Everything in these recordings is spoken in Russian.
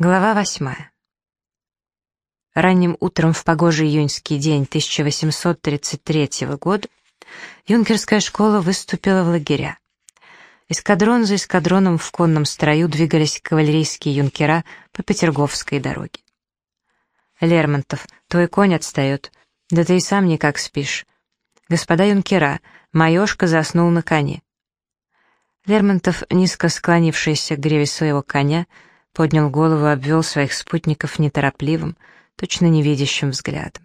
Глава восьмая. Ранним утром в погожий июньский день 1833 года юнкерская школа выступила в лагеря. Эскадрон за эскадроном в конном строю двигались кавалерийские юнкера по Петерговской дороге. «Лермонтов, твой конь отстает. Да ты и сам никак спишь. Господа юнкера, Маешка заснул на коне». Лермонтов, низко склонившийся к греве своего коня, поднял голову и обвел своих спутников неторопливым, точно невидящим взглядом.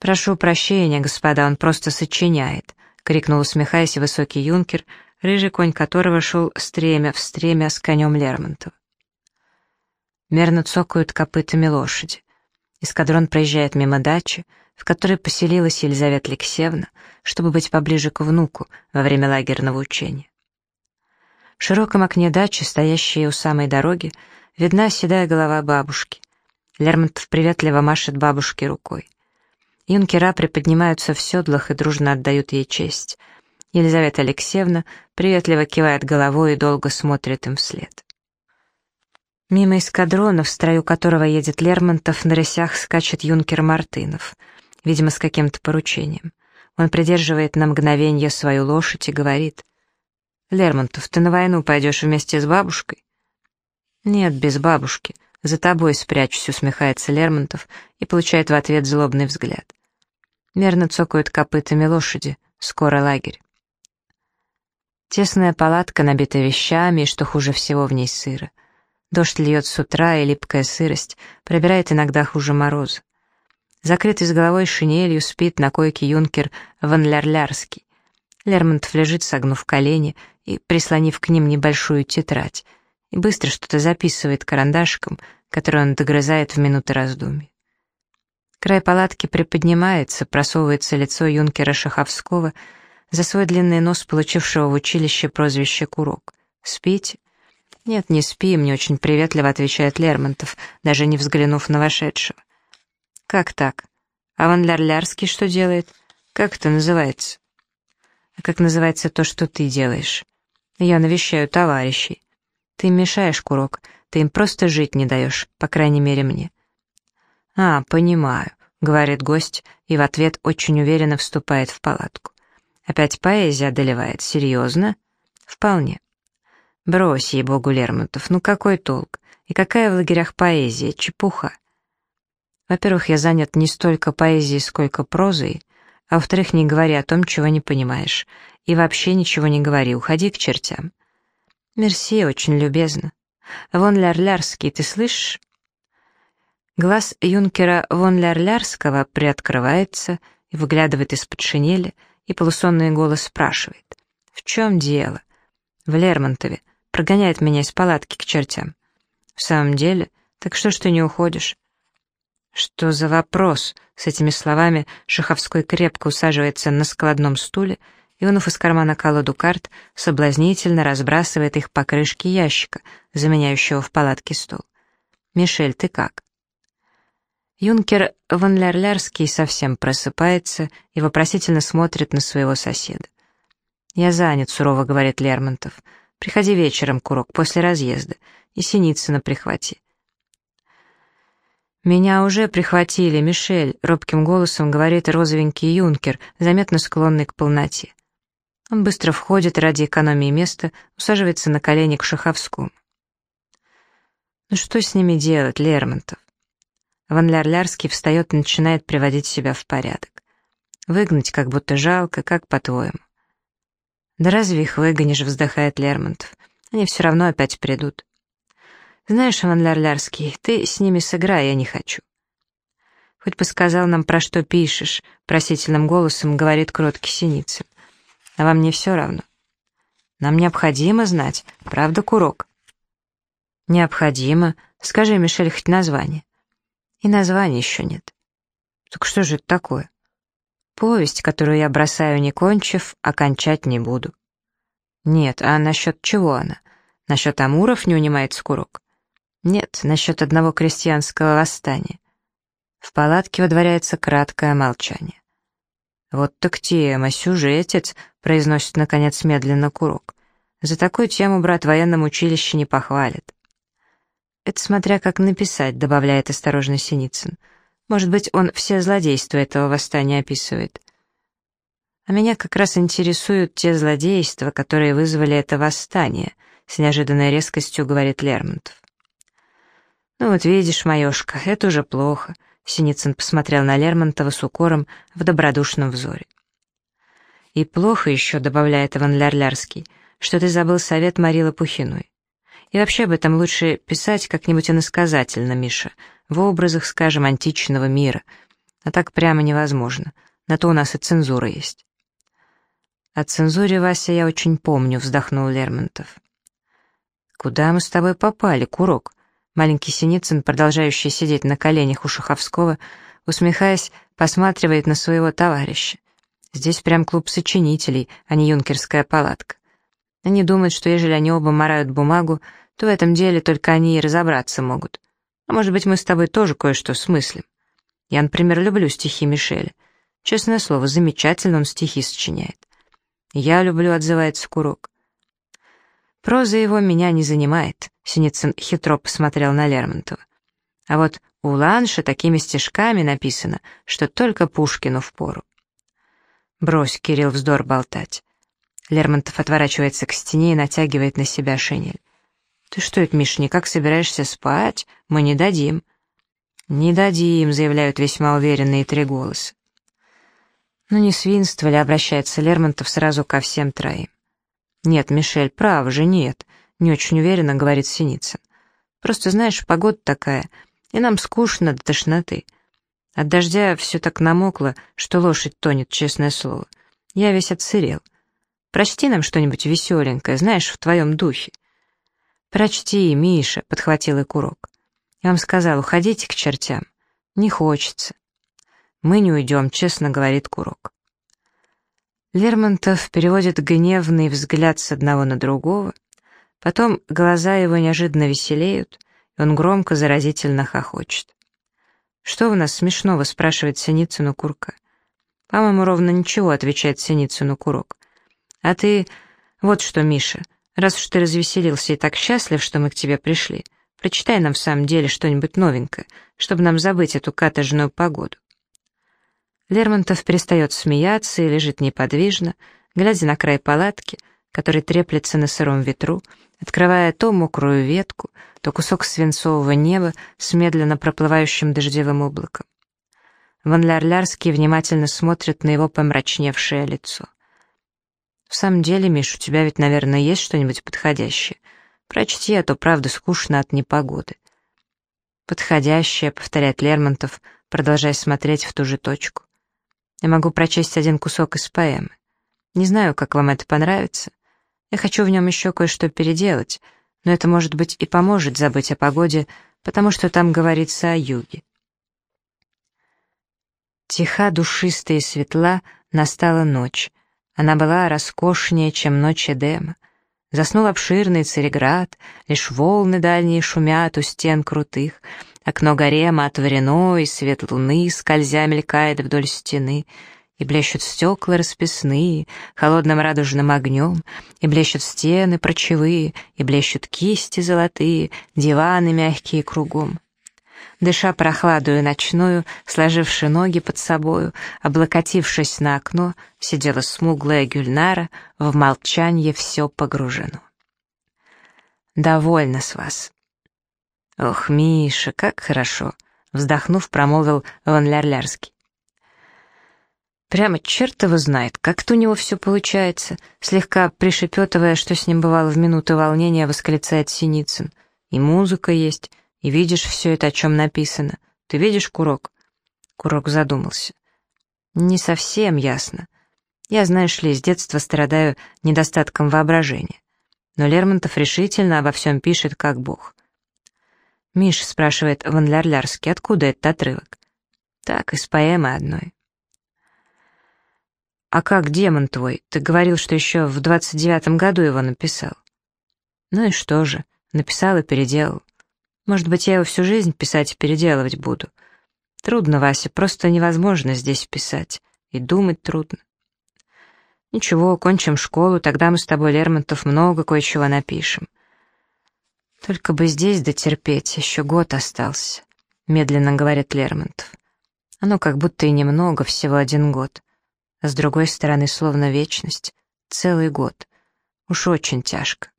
«Прошу прощения, господа, он просто сочиняет», — крикнул, усмехаясь, высокий юнкер, рыжий конь которого шел стремя в стремя с конем Лермонтова. Мерно цокают копытами лошади. Эскадрон проезжает мимо дачи, в которой поселилась Елизавета Алексеевна, чтобы быть поближе к внуку во время лагерного учения. В широком окне дачи, стоящей у самой дороги, видна седая голова бабушки. Лермонтов приветливо машет бабушке рукой. Юнкера приподнимаются в седлах и дружно отдают ей честь. Елизавета Алексеевна приветливо кивает головой и долго смотрит им вслед. Мимо эскадрона, в строю которого едет Лермонтов, на рысях скачет юнкер Мартынов, видимо, с каким-то поручением. Он придерживает на мгновение свою лошадь и говорит — «Лермонтов, ты на войну пойдешь вместе с бабушкой?» «Нет, без бабушки. За тобой спрячусь», — усмехается Лермонтов и получает в ответ злобный взгляд. Мерно цокают копытами лошади. Скоро лагерь. Тесная палатка набита вещами, и, что хуже всего, в ней сыро. Дождь льет с утра, и липкая сырость пробирает иногда хуже мороза. Закрытый с головой шинелью спит на койке юнкер Ван Лярлярский. Лермонтов лежит, согнув колени, и прислонив к ним небольшую тетрадь, и быстро что-то записывает карандашком, который он догрызает в минуты раздумий. Край палатки приподнимается, просовывается лицо юнкера Шаховского, за свой длинный нос получившего в училище прозвище Курок. «Спите?» «Нет, не спи», — мне очень приветливо отвечает Лермонтов, даже не взглянув на вошедшего. «Как так? А Ван Лярлярский что делает? Как это называется?» «А как называется то, что ты делаешь?» Я навещаю товарищей. Ты мешаешь, Курок, ты им просто жить не даешь, по крайней мере мне. А, понимаю, говорит гость и в ответ очень уверенно вступает в палатку. Опять поэзия одолевает, серьезно? Вполне. Брось, ей-богу, Лермонтов, ну какой толк? И какая в лагерях поэзия, чепуха? Во-первых, я занят не столько поэзией, сколько прозой, а во-вторых, не говори о том, чего не понимаешь. И вообще ничего не говори, уходи к чертям. Мерси, очень любезно. Вон Лярлярский, ты слышишь? Глаз юнкера Вон Лярлярского приоткрывается и выглядывает из-под шинели, и полусонный голос спрашивает. «В чем дело?» «В Лермонтове. Прогоняет меня из палатки к чертям». «В самом деле? Так что ж ты не уходишь?» «Что за вопрос?» С этими словами Шаховской крепко усаживается на складном стуле и, вынув из кармана колоду карт, соблазнительно разбрасывает их по крышке ящика, заменяющего в палатке стол. «Мишель, ты как?» Юнкер Ван Лярлярский совсем просыпается и вопросительно смотрит на своего соседа. «Я занят», — сурово говорит Лермонтов. «Приходи вечером, Курок, после разъезда, и Синицына прихвати. «Меня уже прихватили, Мишель», — робким голосом говорит розовенький юнкер, заметно склонный к полноте. Он быстро входит ради экономии места, усаживается на колени к Шаховскому. «Ну что с ними делать, Лермонтов?» Ван Лярлярский встает и начинает приводить себя в порядок. «Выгнать как будто жалко, как по-твоему?» «Да разве их выгонишь?» — вздыхает Лермонтов. «Они все равно опять придут». «Знаешь, Иван Лярлярский, ты с ними сыграй, я не хочу». «Хоть бы сказал нам, про что пишешь», — просительным голосом говорит кроткий Синицын. «А вам не все равно?» «Нам необходимо знать, правда, Курок?» «Необходимо. Скажи, Мишель, хоть название». «И названия еще нет». «Так что же это такое?» «Повесть, которую я бросаю, не кончив, окончать не буду». «Нет, а насчет чего она? Насчет Амуров не унимается Курок?» Нет, насчет одного крестьянского восстания. В палатке водворяется краткое молчание. «Вот так тема, сюжетец», — произносит, наконец, медленно Курок. «За такую тему брат военном училище не похвалит». это смотря как написать», — добавляет осторожно Синицын. «Может быть, он все злодейства этого восстания описывает». А меня как раз интересуют те злодейства, которые вызвали это восстание, с неожиданной резкостью говорит Лермонтов. «Ну вот видишь, Маешка, это уже плохо», — Синицын посмотрел на Лермонтова с укором в добродушном взоре. «И плохо еще», — добавляет Иван Лярлярский, «что ты забыл совет Марилы Пухиной. И вообще об этом лучше писать как-нибудь иносказательно, Миша, в образах, скажем, античного мира. А так прямо невозможно. На то у нас и цензура есть». «О цензуре, Вася, я очень помню», — вздохнул Лермонтов. «Куда мы с тобой попали, Курок?» Маленький Синицын, продолжающий сидеть на коленях у Шаховского, усмехаясь, посматривает на своего товарища. Здесь прям клуб сочинителей, а не юнкерская палатка. Они думают, что ежели они оба морают бумагу, то в этом деле только они и разобраться могут. А может быть, мы с тобой тоже кое-что смыслим. Я, например, люблю стихи Мишеля. Честное слово, замечательно он стихи сочиняет. «Я люблю», — отзывается Курок. «Проза его меня не занимает», — Синицын хитро посмотрел на Лермонтова. «А вот у Ланша такими стишками написано, что только Пушкину впору». «Брось, Кирилл, вздор болтать». Лермонтов отворачивается к стене и натягивает на себя шинель. «Ты что это, Миш, никак собираешься спать? Мы не дадим». «Не дадим», — заявляют весьма уверенные три голоса. «Ну не свинство ли?» — обращается Лермонтов сразу ко всем троим. «Нет, Мишель, право же, нет», — не очень уверенно говорит Синицын. «Просто, знаешь, погода такая, и нам скучно до тошноты. От дождя все так намокло, что лошадь тонет, честное слово. Я весь отсырел. Прочти нам что-нибудь веселенькое, знаешь, в твоем духе». «Прочти, Миша», — подхватил и курок. «Я вам сказал, уходите к чертям. Не хочется». «Мы не уйдем», — честно говорит Курок. Лермонтов переводит гневный взгляд с одного на другого, потом глаза его неожиданно веселеют, и он громко заразительно хохочет. «Что у нас смешного?» — спрашивает Синицыну Курка. «По-моему, ровно ничего», — отвечает Синицыну Курок. «А ты... Вот что, Миша, раз уж ты развеселился и так счастлив, что мы к тебе пришли, прочитай нам в самом деле что-нибудь новенькое, чтобы нам забыть эту каторжную погоду». Лермонтов перестает смеяться и лежит неподвижно, глядя на край палатки, который треплется на сыром ветру, открывая то мокрую ветку, то кусок свинцового неба с медленно проплывающим дождевым облаком. Ван Лярлярский внимательно смотрит на его помрачневшее лицо. «В самом деле, Миш, у тебя ведь, наверное, есть что-нибудь подходящее. Прочти, а то, правда, скучно от непогоды». «Подходящее», — повторяет Лермонтов, продолжая смотреть в ту же точку. Я могу прочесть один кусок из поэмы. Не знаю, как вам это понравится. Я хочу в нем еще кое-что переделать, но это, может быть, и поможет забыть о погоде, потому что там говорится о юге. Тиха, душистая и светла настала ночь. Она была роскошнее, чем ночь Эдема. Заснул обширный Цареград, лишь волны дальние шумят у стен крутых, Окно гарема отворено, и свет луны, скользя, мелькает вдоль стены, и блещут стекла расписные, холодным радужным огнем, и блещут стены прочевые, и блещут кисти золотые, диваны мягкие кругом. Дыша прохладую ночную, сложивши ноги под собою, облокотившись на окно, сидела смуглая Гюльнара, в молчанье все погружено. «Довольно с вас», «Ох, Миша, как хорошо!» — вздохнув, промолвил Ван Лярлярский. Прямо черт его знает, как-то у него все получается, слегка пришепетывая, что с ним бывало в минуты волнения, восклицает Синицын. И музыка есть, и видишь все это, о чем написано. Ты видишь, Курок? Курок задумался. Не совсем ясно. Я, знаешь ли, с детства страдаю недостатком воображения. Но Лермонтов решительно обо всем пишет, как бог. «Миш», — спрашивает Ван Лярлярский, — «откуда этот отрывок?» «Так, из поэмы одной». «А как демон твой? Ты говорил, что еще в двадцать девятом году его написал». «Ну и что же? Написал и переделал. Может быть, я его всю жизнь писать и переделывать буду. Трудно, Вася, просто невозможно здесь писать. И думать трудно». «Ничего, кончим школу, тогда мы с тобой, Лермонтов, много кое-чего напишем. Только бы здесь дотерпеть, еще год остался, медленно говорит Лермонтов. Оно как будто и немного, всего один год. С другой стороны, словно вечность, целый год. Уж очень тяжко.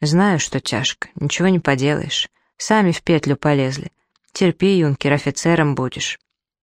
Знаю, что тяжко, ничего не поделаешь. Сами в петлю полезли. Терпи, юнкер, офицером будешь.